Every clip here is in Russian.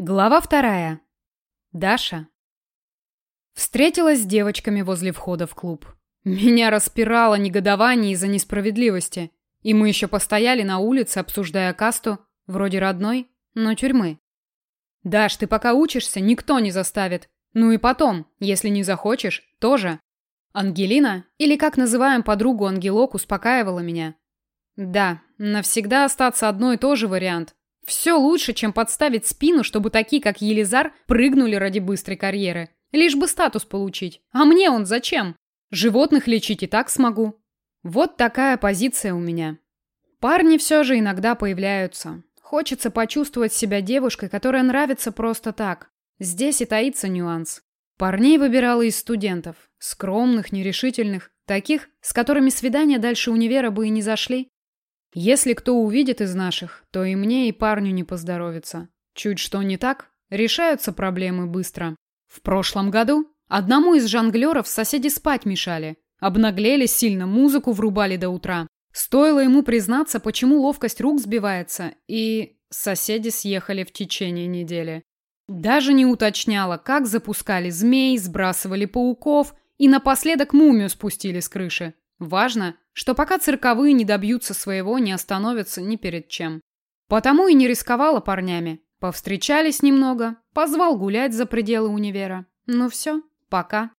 Глава вторая. Даша. Встретилась с девочками возле входа в клуб. Меня распирало негодование из-за несправедливости. И мы еще постояли на улице, обсуждая касту, вроде родной, но тюрьмы. Даш, ты пока учишься, никто не заставит. Ну и потом, если не захочешь, тоже. Ангелина, или как называем подругу Ангелок, успокаивала меня. Да, навсегда остаться одной тоже вариант. Все лучше, чем подставить спину, чтобы такие, как Елизар, прыгнули ради быстрой карьеры. Лишь бы статус получить. А мне он зачем? Животных лечить и так смогу. Вот такая позиция у меня. Парни все же иногда появляются. Хочется почувствовать себя девушкой, которая нравится просто так. Здесь и таится нюанс. Парней выбирала из студентов. Скромных, нерешительных. Таких, с которыми свидания дальше универа бы и не зашли. Если кто увидит из наших, то и мне, и парню не поздоровится. Чуть что не так, решаются проблемы быстро. В прошлом году одному из жонглеров соседи спать мешали. Обнаглели сильно, музыку врубали до утра. Стоило ему признаться, почему ловкость рук сбивается, и соседи съехали в течение недели. Даже не уточняла, как запускали змей, сбрасывали пауков и напоследок мумию спустили с крыши. Важно, что пока цирковые не добьются своего, не остановятся ни перед чем. Потому и не рисковала парнями. Повстречались немного, позвал гулять за пределы универа. Ну все, пока.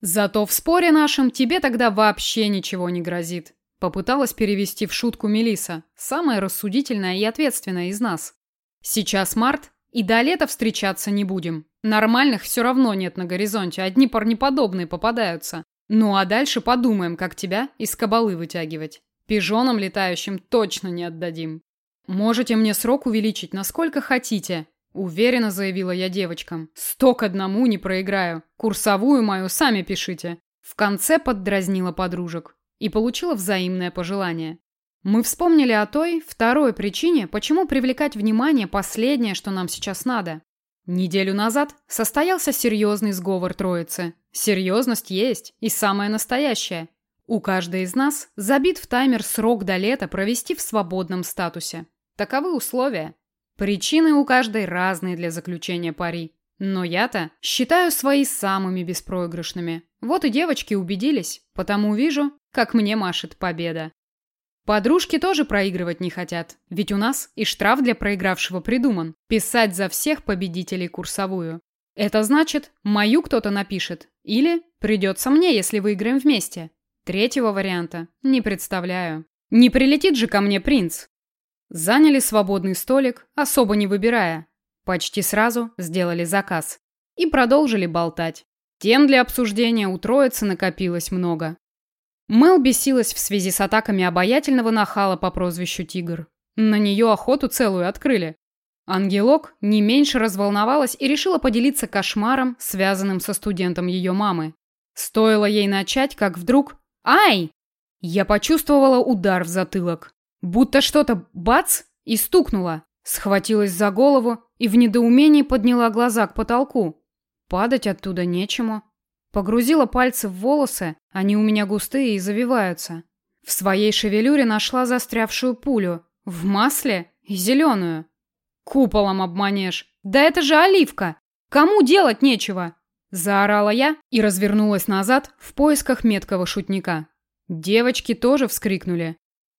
Зато в споре нашем тебе тогда вообще ничего не грозит. Попыталась перевести в шутку Мелиса, самая рассудительная и ответственная из нас. Сейчас март, и до лета встречаться не будем. Нормальных все равно нет на горизонте, одни парнеподобные попадаются. Ну а дальше подумаем, как тебя из кабалы вытягивать. Пижонам летающим точно не отдадим. Можете мне срок увеличить насколько хотите, уверенно заявила я девочкам. Сто к одному не проиграю. Курсовую мою сами пишите. В конце поддразнила подружек и получила взаимное пожелание. Мы вспомнили о той второй причине, почему привлекать внимание последнее, что нам сейчас надо. Неделю назад состоялся серьезный сговор троицы. Серьезность есть и самая настоящая. У каждой из нас забит в таймер срок до лета провести в свободном статусе. Таковы условия. Причины у каждой разные для заключения пари. Но я-то считаю свои самыми беспроигрышными. Вот и девочки убедились, потому вижу, как мне машет победа. Подружки тоже проигрывать не хотят, ведь у нас и штраф для проигравшего придуман – писать за всех победителей курсовую. Это значит, мою кто-то напишет, или придется мне, если выиграем вместе. Третьего варианта не представляю. Не прилетит же ко мне принц. Заняли свободный столик, особо не выбирая. Почти сразу сделали заказ. И продолжили болтать. Тем для обсуждения у троицы накопилось много. Мэл бесилась в связи с атаками обаятельного нахала по прозвищу Тигр. На нее охоту целую открыли. Ангелок не меньше разволновалась и решила поделиться кошмаром, связанным со студентом ее мамы. Стоило ей начать, как вдруг... Ай! Я почувствовала удар в затылок. Будто что-то бац и стукнуло. Схватилась за голову и в недоумении подняла глаза к потолку. Падать оттуда нечему. Погрузила пальцы в волосы, они у меня густые и завиваются. В своей шевелюре нашла застрявшую пулю. В масле и зеленую. Куполом обманешь. Да это же оливка. Кому делать нечего? Заорала я и развернулась назад в поисках меткого шутника. Девочки тоже вскрикнули.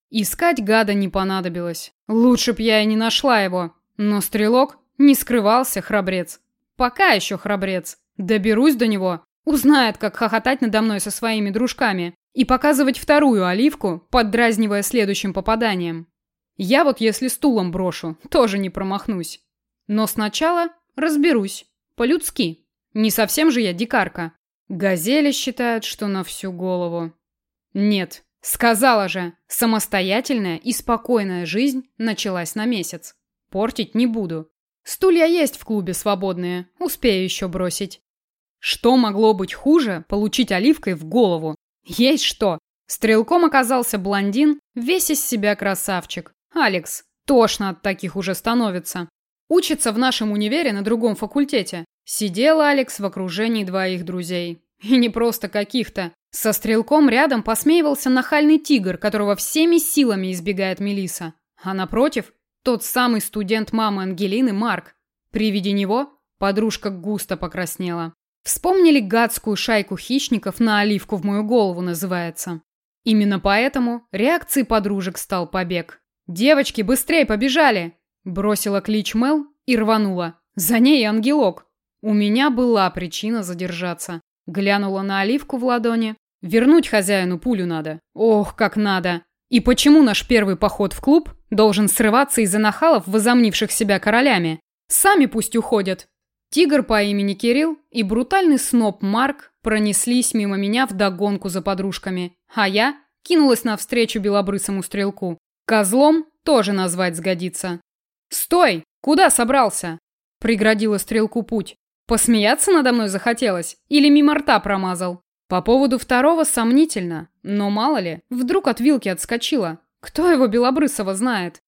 Искать гада не понадобилось. Лучше б я и не нашла его. Но стрелок не скрывался, храбрец. Пока еще храбрец. Доберусь до него, Узнает, как хохотать надо мной со своими дружками и показывать вторую оливку, поддразнивая следующим попаданием. Я вот если стулом брошу, тоже не промахнусь. Но сначала разберусь. По-людски. Не совсем же я дикарка. Газели считают, что на всю голову. Нет, сказала же, самостоятельная и спокойная жизнь началась на месяц. Портить не буду. Стулья есть в клубе свободные, успею еще бросить. Что могло быть хуже получить оливкой в голову? Есть что. Стрелком оказался блондин, весь из себя красавчик. Алекс. Тошно от таких уже становится. Учится в нашем универе на другом факультете. Сидел Алекс в окружении двоих друзей. И не просто каких-то. Со стрелком рядом посмеивался нахальный тигр, которого всеми силами избегает Мелиса. А напротив, тот самый студент мамы Ангелины Марк. При виде него подружка густо покраснела. Вспомнили гадскую шайку хищников на оливку в мою голову называется. Именно поэтому реакцией подружек стал побег. «Девочки, быстрее побежали!» Бросила клич Мел и рванула. За ней ангелок. У меня была причина задержаться. Глянула на оливку в ладони. Вернуть хозяину пулю надо. Ох, как надо. И почему наш первый поход в клуб должен срываться из-за нахалов, возомнивших себя королями? Сами пусть уходят. Тигр по имени Кирилл и брутальный сноб Марк пронеслись мимо меня в догонку за подружками, а я кинулась навстречу белобрысому стрелку. Козлом тоже назвать сгодится. «Стой! Куда собрался?» Преградила стрелку путь. Посмеяться надо мной захотелось? Или мимо рта промазал? По поводу второго сомнительно, но мало ли, вдруг от вилки отскочила. Кто его белобрысого знает?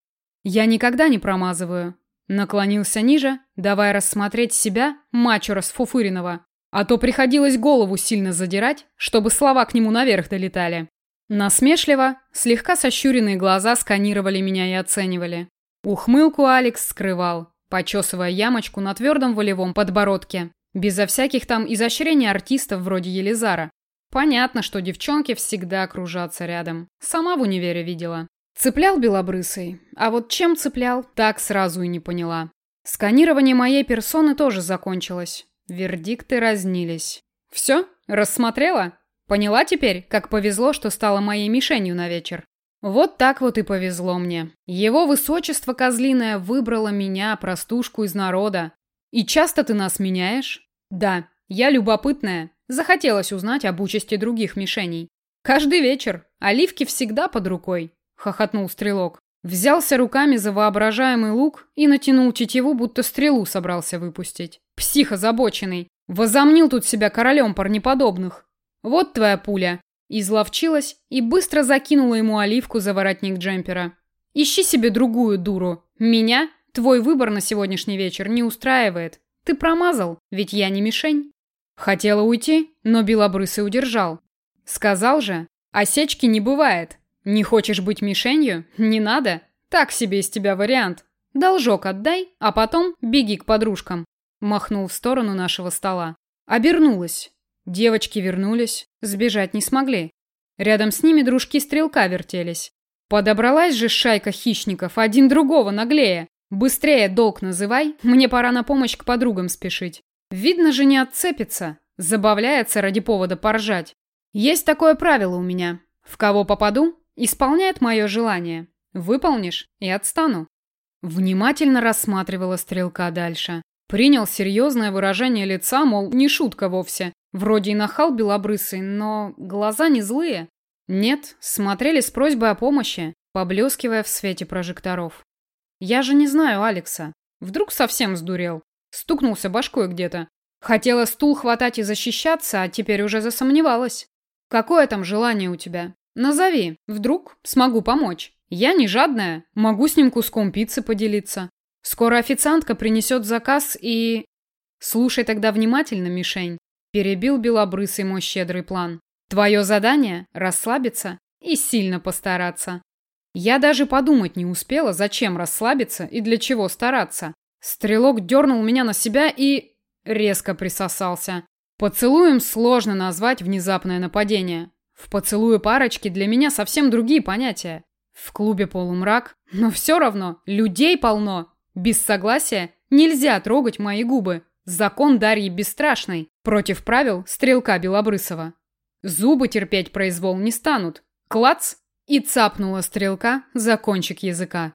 Я никогда не промазываю. Наклонился ниже, давая рассмотреть себя, мачо расфуфыренного. А то приходилось голову сильно задирать, чтобы слова к нему наверх долетали. Насмешливо, слегка сощуренные глаза сканировали меня и оценивали. Ухмылку Алекс скрывал, почесывая ямочку на твердом волевом подбородке. Безо всяких там изощрений артистов вроде Елизара. Понятно, что девчонки всегда кружатся рядом. Сама в универе видела. Цеплял белобрысый. А вот чем цеплял, так сразу и не поняла. Сканирование моей персоны тоже закончилось. Вердикты разнились. Все? Рассмотрела? Поняла теперь, как повезло, что стала моей мишенью на вечер? Вот так вот и повезло мне. Его высочество козлиное выбрало меня, простушку из народа. И часто ты нас меняешь? Да, я любопытная. Захотелось узнать об участи других мишеней. Каждый вечер. Оливки всегда под рукой. Хохотнул стрелок. Взялся руками за воображаемый лук и натянул тетиву, будто стрелу собрался выпустить. Псих озабоченный. Возомнил тут себя королем парнеподобных. «Вот твоя пуля!» Изловчилась и быстро закинула ему оливку за воротник джемпера. «Ищи себе другую дуру. Меня твой выбор на сегодняшний вечер не устраивает. Ты промазал, ведь я не мишень». Хотела уйти, но белобрысый удержал. Сказал же, осечки не бывает. Не хочешь быть мишенью? Не надо. Так себе из тебя вариант. Должок отдай, а потом беги к подружкам. Махнул в сторону нашего стола. Обернулась. Девочки вернулись, сбежать не смогли. Рядом с ними дружки стрелка вертелись. Подобралась же шайка хищников, один другого наглее. Быстрее долг называй, мне пора на помощь к подругам спешить. Видно же не отцепится, забавляется ради повода поржать. Есть такое правило у меня. В кого попаду, исполняет мое желание. Выполнишь и отстану. Внимательно рассматривала стрелка дальше. Принял серьезное выражение лица, мол, не шутка вовсе. Вроде и нахал белобрысый, но глаза не злые. Нет, смотрели с просьбой о помощи, поблескивая в свете прожекторов. Я же не знаю Алекса. Вдруг совсем сдурел. Стукнулся башкой где-то. Хотела стул хватать и защищаться, а теперь уже засомневалась. Какое там желание у тебя? Назови, вдруг смогу помочь. Я не жадная, могу с ним куском пиццы поделиться. Скоро официантка принесет заказ и... Слушай тогда внимательно, мишень. Перебил белобрысый мой щедрый план. Твое задание – расслабиться и сильно постараться. Я даже подумать не успела, зачем расслабиться и для чего стараться. Стрелок дернул меня на себя и... резко присосался. Поцелуем сложно назвать внезапное нападение. В поцелуе парочки для меня совсем другие понятия. В клубе полумрак, но все равно людей полно. Без согласия нельзя трогать мои губы. Закон Дарьи Бесстрашной против правил стрелка Белобрысова. Зубы терпеть произвол не станут. Клац! И цапнула стрелка за кончик языка.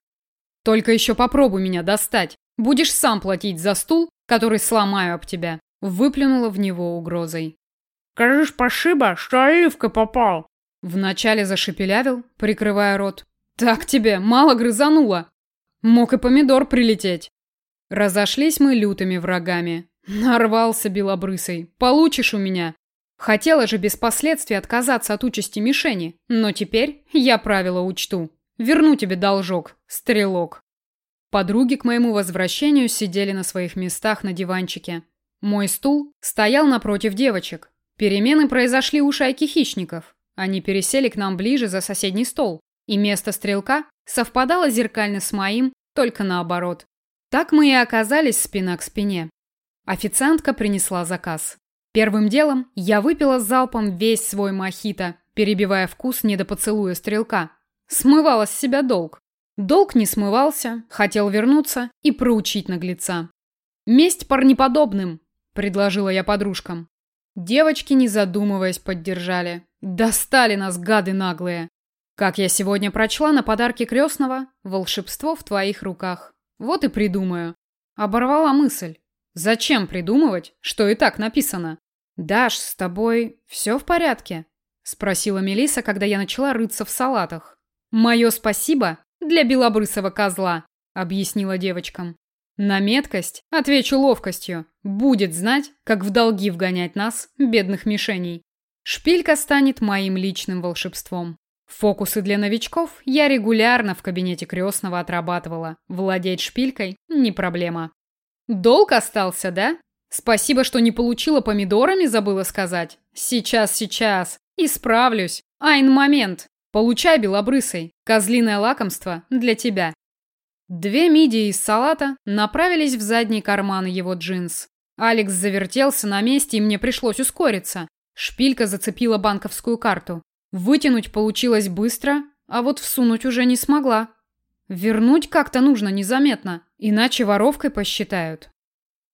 Только еще попробуй меня достать. Будешь сам платить за стул, который сломаю об тебя. Выплюнула в него угрозой. Кажешь, пошиба, что оливка попал. Вначале зашепелявил, прикрывая рот. Так тебе, мало грызануло. Мог и помидор прилететь. Разошлись мы лютыми врагами. Нарвался белобрысый. Получишь у меня. Хотела же без последствий отказаться от участи мишени, но теперь я правила учту. Верну тебе должок, стрелок. Подруги к моему возвращению сидели на своих местах на диванчике. Мой стул стоял напротив девочек. Перемены произошли у шайки хищников. Они пересели к нам ближе за соседний стол, и место стрелка совпадало зеркально с моим, только наоборот. Так мы и оказались спина к спине. Официантка принесла заказ. Первым делом я выпила залпом весь свой мохито, перебивая вкус не до поцелуя стрелка. Смывала с себя долг. Долг не смывался, хотел вернуться и проучить наглеца. «Месть парнеподобным», — предложила я подружкам. Девочки, не задумываясь, поддержали. Достали нас, гады наглые. Как я сегодня прочла на подарке крестного, волшебство в твоих руках. Вот и придумаю. Оборвала мысль. Зачем придумывать, что и так написано? Даш, с тобой все в порядке? Спросила Мелиса, когда я начала рыться в салатах. Мое спасибо для белобрысого козла, объяснила девочкам. На меткость, отвечу ловкостью, будет знать, как в долги вгонять нас, бедных мишеней. Шпилька станет моим личным волшебством. Фокусы для новичков я регулярно в кабинете крестного отрабатывала. Владеть шпилькой – не проблема. Долг остался, да? Спасибо, что не получила помидорами, забыла сказать. Сейчас, сейчас. Исправлюсь. Айн момент. Получай, белобрысый. Козлиное лакомство для тебя. Две мидии из салата направились в задний карман его джинс. Алекс завертелся на месте, и мне пришлось ускориться. Шпилька зацепила банковскую карту. Вытянуть получилось быстро, а вот всунуть уже не смогла. Вернуть как-то нужно незаметно, иначе воровкой посчитают.